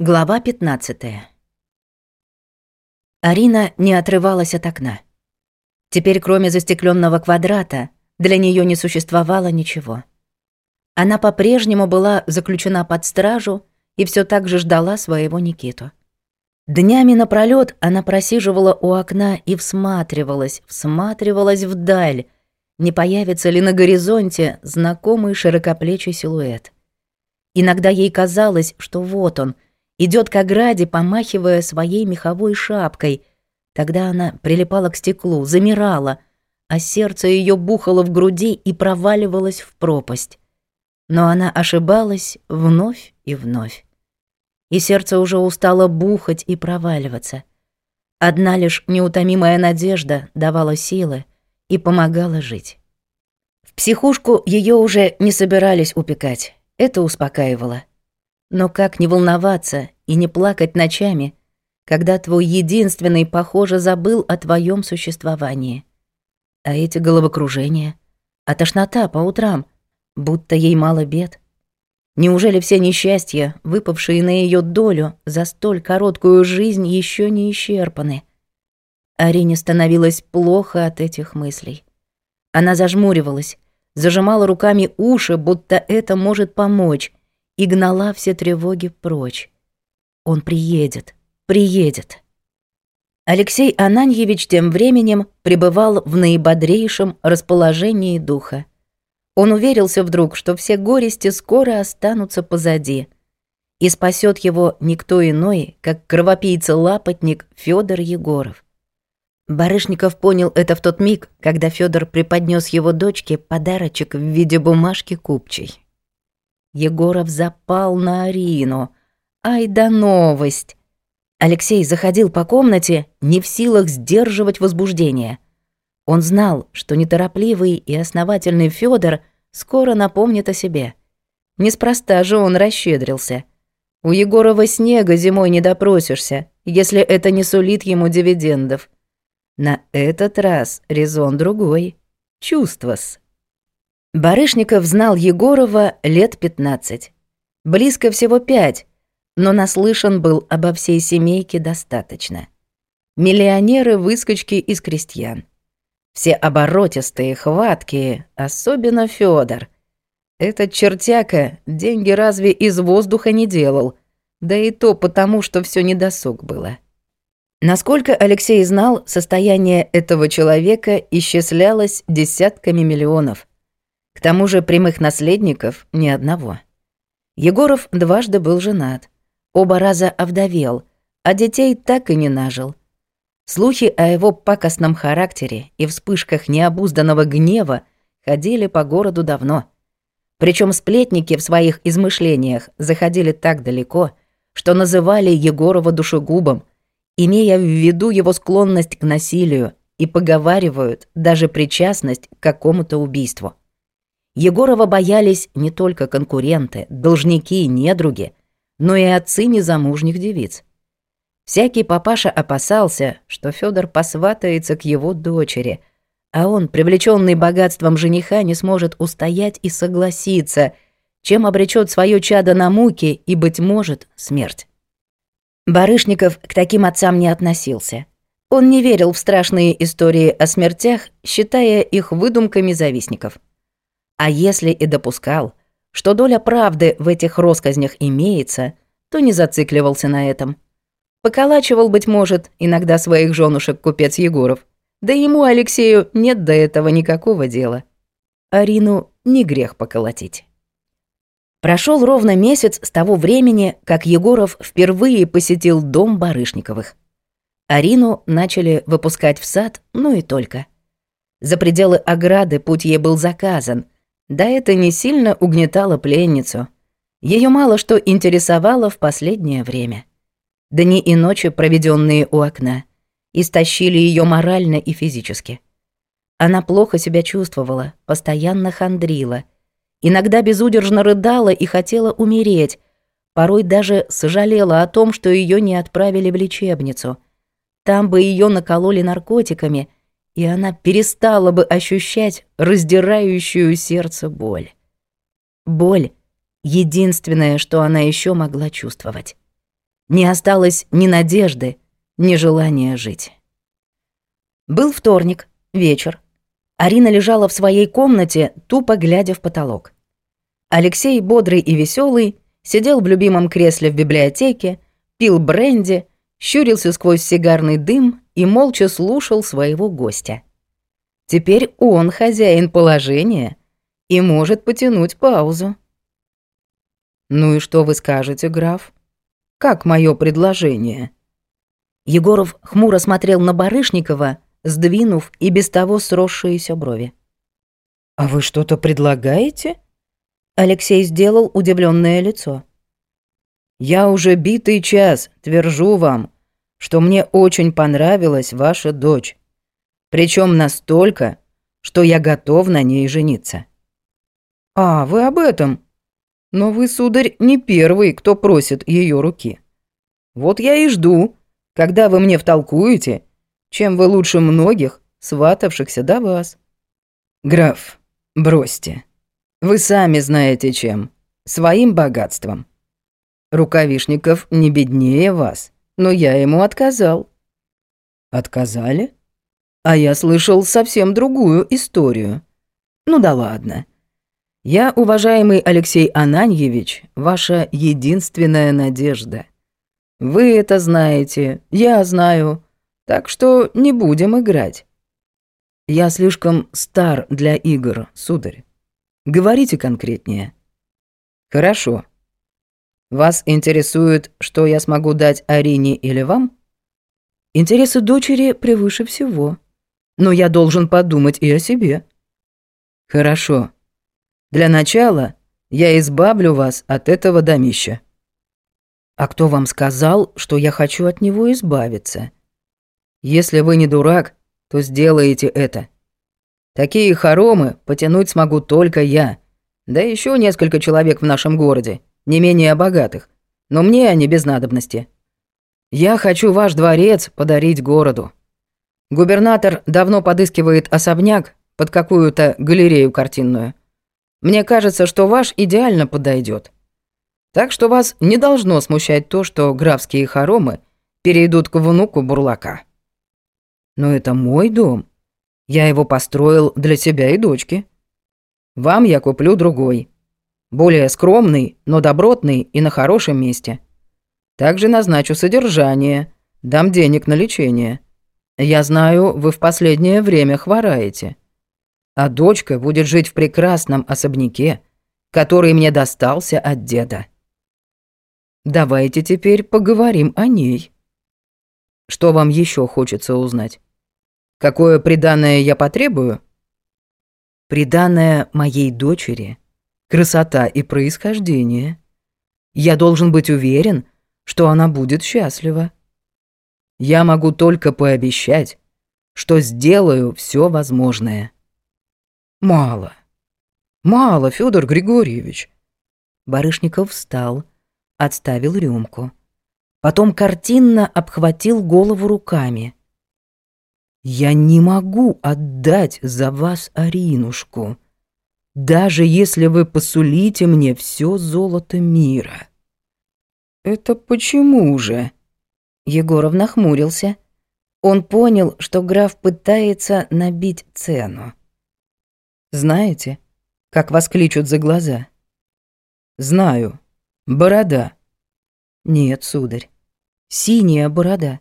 Глава 15 Арина не отрывалась от окна. Теперь, кроме застекленного квадрата, для нее не существовало ничего. Она по-прежнему была заключена под стражу и все так же ждала своего Никиту. Днями напролет она просиживала у окна и всматривалась, всматривалась вдаль, не появится ли на горизонте знакомый широкоплечий силуэт. Иногда ей казалось, что вот он — идет к ограде, помахивая своей меховой шапкой. Тогда она прилипала к стеклу, замирала, а сердце ее бухало в груди и проваливалось в пропасть. Но она ошибалась вновь и вновь. И сердце уже устало бухать и проваливаться. Одна лишь неутомимая надежда давала силы и помогала жить. В психушку ее уже не собирались упекать. Это успокаивало. Но как не волноваться и не плакать ночами, когда твой единственный, похоже, забыл о твоем существовании? А эти головокружения? А тошнота по утрам, будто ей мало бед? Неужели все несчастья, выпавшие на ее долю за столь короткую жизнь, еще не исчерпаны? Арине становилось плохо от этих мыслей. Она зажмуривалась, зажимала руками уши, будто это может помочь, и гнала все тревоги прочь. Он приедет, приедет. Алексей Ананьевич тем временем пребывал в наибодрейшем расположении духа. Он уверился вдруг, что все горести скоро останутся позади, и спасет его никто иной, как кровопийца-лапотник Федор Егоров. Барышников понял это в тот миг, когда Федор преподнес его дочке подарочек в виде бумажки купчей. Егоров запал на Арину. Ай да новость! Алексей заходил по комнате, не в силах сдерживать возбуждение. Он знал, что неторопливый и основательный Фёдор скоро напомнит о себе. Неспроста же он расщедрился. У Егорова снега зимой не допросишься, если это не сулит ему дивидендов. На этот раз резон другой. Чувствос. Барышников знал Егорова лет 15. Близко всего пять, но наслышан был обо всей семейке достаточно. Миллионеры-выскочки из крестьян. Все оборотистые, хваткие, особенно Фёдор. Этот чертяка деньги разве из воздуха не делал, да и то потому, что всё недосуг было. Насколько Алексей знал, состояние этого человека исчислялось десятками миллионов – тому же прямых наследников ни одного. Егоров дважды был женат, оба раза овдовел, а детей так и не нажил. Слухи о его пакостном характере и вспышках необузданного гнева ходили по городу давно. Причем сплетники в своих измышлениях заходили так далеко, что называли Егорова душегубом, имея в виду его склонность к насилию, и поговаривают даже причастность к какому-то убийству. Егорова боялись не только конкуренты, должники и недруги, но и отцы незамужних девиц. Всякий папаша опасался, что Федор посватается к его дочери, а он, привлеченный богатством жениха, не сможет устоять и согласиться, чем обречет свое чадо на муки и, быть может, смерть. Барышников к таким отцам не относился. Он не верил в страшные истории о смертях, считая их выдумками завистников. А если и допускал, что доля правды в этих россказнях имеется, то не зацикливался на этом. Поколачивал, быть может, иногда своих женушек купец Егоров. Да ему, Алексею, нет до этого никакого дела. Арину не грех поколотить. Прошел ровно месяц с того времени, как Егоров впервые посетил дом Барышниковых. Арину начали выпускать в сад, ну и только. За пределы ограды путь ей был заказан — да это не сильно угнетало пленницу. Ее мало что интересовало в последнее время. Дни и ночи, проведенные у окна, истощили ее морально и физически. Она плохо себя чувствовала, постоянно хандрила, иногда безудержно рыдала и хотела умереть, порой даже сожалела о том, что ее не отправили в лечебницу. Там бы ее накололи наркотиками – и она перестала бы ощущать раздирающую сердце боль. Боль — единственное, что она еще могла чувствовать. Не осталось ни надежды, ни желания жить. Был вторник, вечер. Арина лежала в своей комнате, тупо глядя в потолок. Алексей, бодрый и веселый, сидел в любимом кресле в библиотеке, пил бренди, щурился сквозь сигарный дым и молча слушал своего гостя. Теперь он хозяин положения и может потянуть паузу. «Ну и что вы скажете, граф? Как мое предложение?» Егоров хмуро смотрел на Барышникова, сдвинув и без того сросшиеся брови. «А вы что-то предлагаете?» Алексей сделал удивленное лицо. «Я уже битый час, твержу вам, что мне очень понравилась ваша дочь. Причем настолько, что я готов на ней жениться». «А, вы об этом. Но вы, сударь, не первый, кто просит ее руки. Вот я и жду, когда вы мне втолкуете, чем вы лучше многих, сватавшихся до вас». «Граф, бросьте. Вы сами знаете чем. Своим богатством. Рукавишников не беднее вас но я ему отказал». «Отказали?» «А я слышал совсем другую историю». «Ну да ладно». «Я, уважаемый Алексей Ананьевич, ваша единственная надежда. Вы это знаете, я знаю, так что не будем играть». «Я слишком стар для игр, сударь. Говорите конкретнее». «Хорошо», вас интересует, что я смогу дать Арине или вам? Интересы дочери превыше всего. Но я должен подумать и о себе. Хорошо. Для начала я избавлю вас от этого домища. А кто вам сказал, что я хочу от него избавиться? Если вы не дурак, то сделаете это. Такие хоромы потянуть смогу только я, да еще несколько человек в нашем городе не менее богатых, но мне они без надобности. Я хочу ваш дворец подарить городу. Губернатор давно подыскивает особняк под какую-то галерею картинную. Мне кажется, что ваш идеально подойдет. Так что вас не должно смущать то, что графские хоромы перейдут к внуку Бурлака. Но это мой дом. Я его построил для себя и дочки. Вам я куплю другой более скромный, но добротный и на хорошем месте. Также назначу содержание, дам денег на лечение. Я знаю, вы в последнее время хвораете. А дочка будет жить в прекрасном особняке, который мне достался от деда. Давайте теперь поговорим о ней. Что вам еще хочется узнать? Какое приданое я потребую? Приданое моей дочери – красота и происхождение. Я должен быть уверен, что она будет счастлива. Я могу только пообещать, что сделаю все возможное. Мало. Мало, Федор Григорьевич. Барышников встал, отставил рюмку. Потом картинно обхватил голову руками. «Я не могу отдать за вас Аринушку», даже если вы посулите мне все золото мира». «Это почему же?» Егоров нахмурился. Он понял, что граф пытается набить цену. «Знаете, как вас кличут за глаза?» «Знаю. Борода». «Нет, сударь. Синяя борода.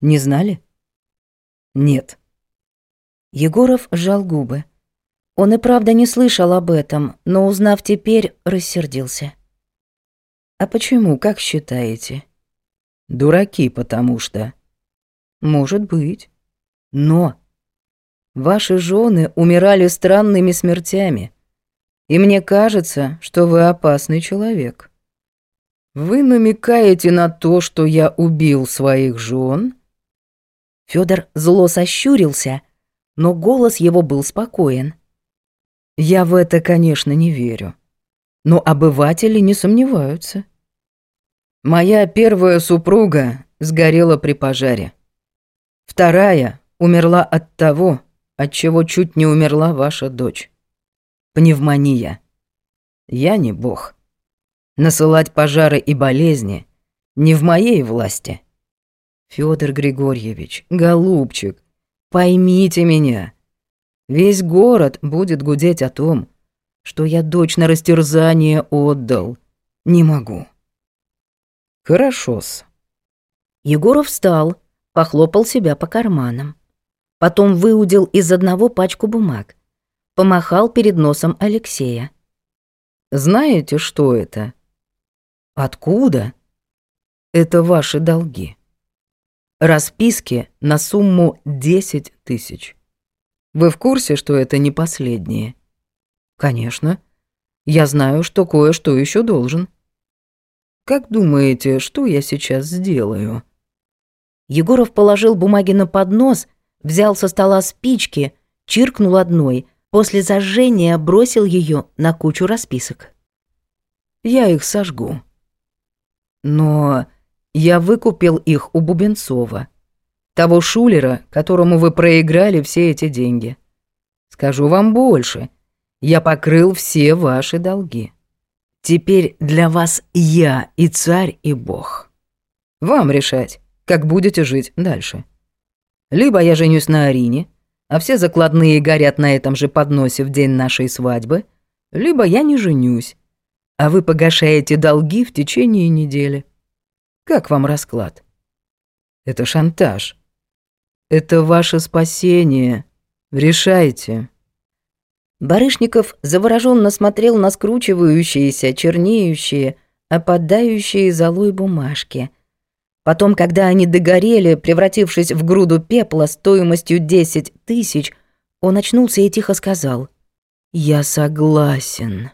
Не знали?» «Нет». Егоров сжал губы. Он и правда не слышал об этом, но, узнав теперь, рассердился. «А почему, как считаете?» «Дураки, потому что...» «Может быть. Но...» «Ваши жены умирали странными смертями, и мне кажется, что вы опасный человек. Вы намекаете на то, что я убил своих жен?» Федор зло сощурился, но голос его был спокоен. Я в это, конечно, не верю. Но обыватели не сомневаются. Моя первая супруга сгорела при пожаре. Вторая умерла от того, от чего чуть не умерла ваша дочь. Пневмония. Я не бог. Насылать пожары и болезни не в моей власти. Федор Григорьевич, голубчик, поймите меня. Весь город будет гудеть о том, что я дочь на растерзание отдал. Не могу. Хорошо-с. Егоров встал, похлопал себя по карманам. Потом выудил из одного пачку бумаг. Помахал перед носом Алексея. «Знаете, что это?» «Откуда?» «Это ваши долги. Расписки на сумму 10 тысяч». Вы в курсе, что это не последнее? Конечно. Я знаю, что кое-что еще должен. Как думаете, что я сейчас сделаю? Егоров положил бумаги на поднос, взял со стола спички, чиркнул одной, после зажжения бросил ее на кучу расписок. Я их сожгу. Но я выкупил их у Бубенцова того шулера, которому вы проиграли все эти деньги. Скажу вам больше, я покрыл все ваши долги. Теперь для вас я и царь, и бог. Вам решать, как будете жить дальше. Либо я женюсь на Арине, а все закладные горят на этом же подносе в день нашей свадьбы, либо я не женюсь, а вы погашаете долги в течение недели. Как вам расклад? Это шантаж. Это ваше спасение. Решайте». Барышников завороженно смотрел на скручивающиеся, чернеющие, опадающие золой бумажки. Потом, когда они догорели, превратившись в груду пепла стоимостью 10 тысяч, он очнулся и тихо сказал «Я согласен».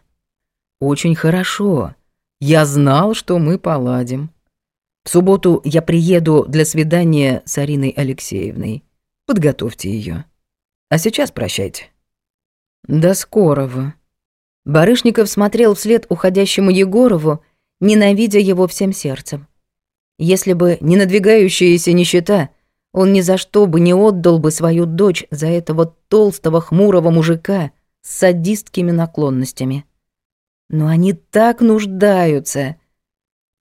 «Очень хорошо. Я знал, что мы поладим. В субботу я приеду для свидания с Ариной Алексеевной. Подготовьте ее. А сейчас прощайте. До скорого. Барышников смотрел вслед уходящему Егорову, ненавидя его всем сердцем. Если бы не надвигающаяся нищета, он ни за что бы не отдал бы свою дочь за этого толстого хмурого мужика с садистскими наклонностями. Но они так нуждаются —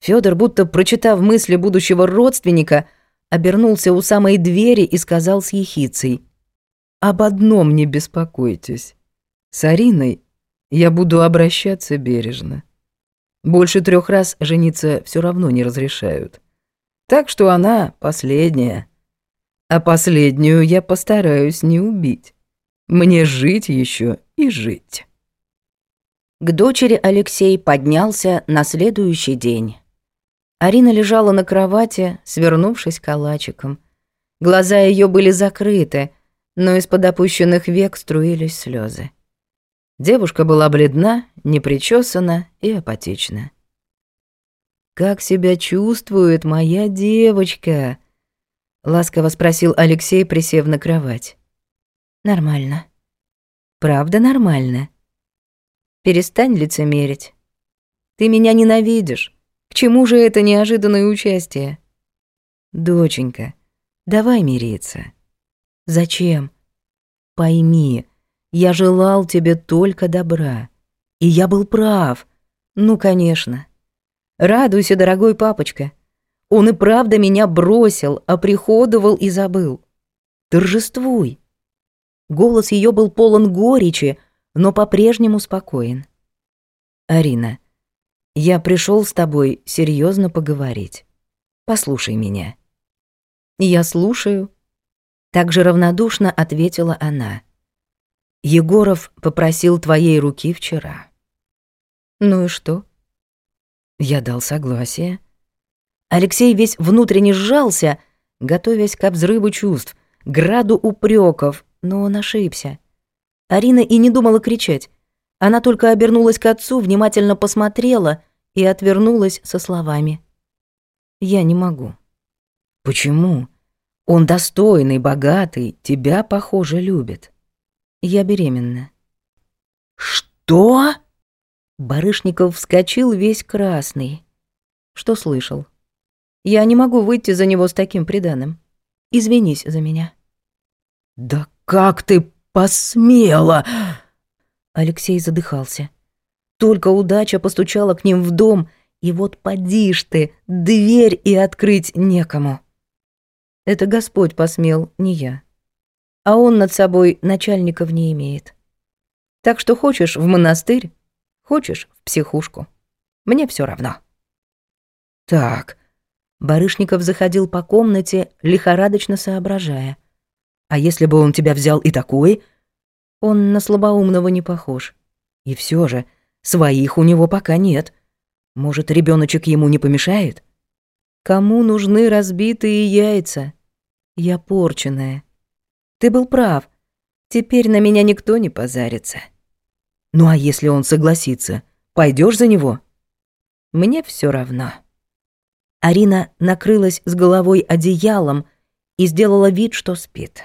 Федор, будто прочитав мысли будущего родственника, обернулся у самой двери и сказал с ехицей. «Об одном не беспокойтесь. С Ариной я буду обращаться бережно. Больше трех раз жениться все равно не разрешают. Так что она последняя. А последнюю я постараюсь не убить. Мне жить еще и жить». К дочери Алексей поднялся на следующий день. Арина лежала на кровати, свернувшись калачиком. Глаза ее были закрыты, но из-под опущенных век струились слезы. Девушка была бледна, непричесана и апатична. «Как себя чувствует моя девочка?» — ласково спросил Алексей, присев на кровать. «Нормально. Правда нормально. Перестань лицемерить. Ты меня ненавидишь. К чему же это неожиданное участие? Доченька, давай мириться. Зачем? Пойми, я желал тебе только добра. И я был прав. Ну, конечно. Радуйся, дорогой папочка. Он и правда меня бросил, а оприходовал и забыл. Торжествуй. Голос ее был полон горечи, но по-прежнему спокоен. Арина, я пришел с тобой серьезно поговорить. Послушай меня. Я слушаю. Так же равнодушно ответила она. Егоров попросил твоей руки вчера. Ну и что? Я дал согласие. Алексей весь внутренне сжался, готовясь к обзрыву чувств, граду упреков, но он ошибся. Арина и не думала кричать. Она только обернулась к отцу, внимательно посмотрела и отвернулась со словами «Я не могу». «Почему? Он достойный, богатый, тебя, похоже, любит». «Я беременна». «Что?» Барышников вскочил весь красный. «Что слышал?» «Я не могу выйти за него с таким приданым. Извинись за меня». «Да как ты посмела!» Алексей задыхался. Только удача постучала к ним в дом, и вот поди ж ты, дверь и открыть некому. Это Господь посмел, не я. А он над собой начальников не имеет. Так что хочешь в монастырь, хочешь в психушку. Мне все равно. Так. Барышников заходил по комнате, лихорадочно соображая. А если бы он тебя взял и такой? Он на слабоумного не похож. И все же — Своих у него пока нет. Может, ребеночек ему не помешает? Кому нужны разбитые яйца? Я порченная. Ты был прав. Теперь на меня никто не позарится. Ну а если он согласится, пойдешь за него? Мне все равно. Арина накрылась с головой одеялом и сделала вид, что спит.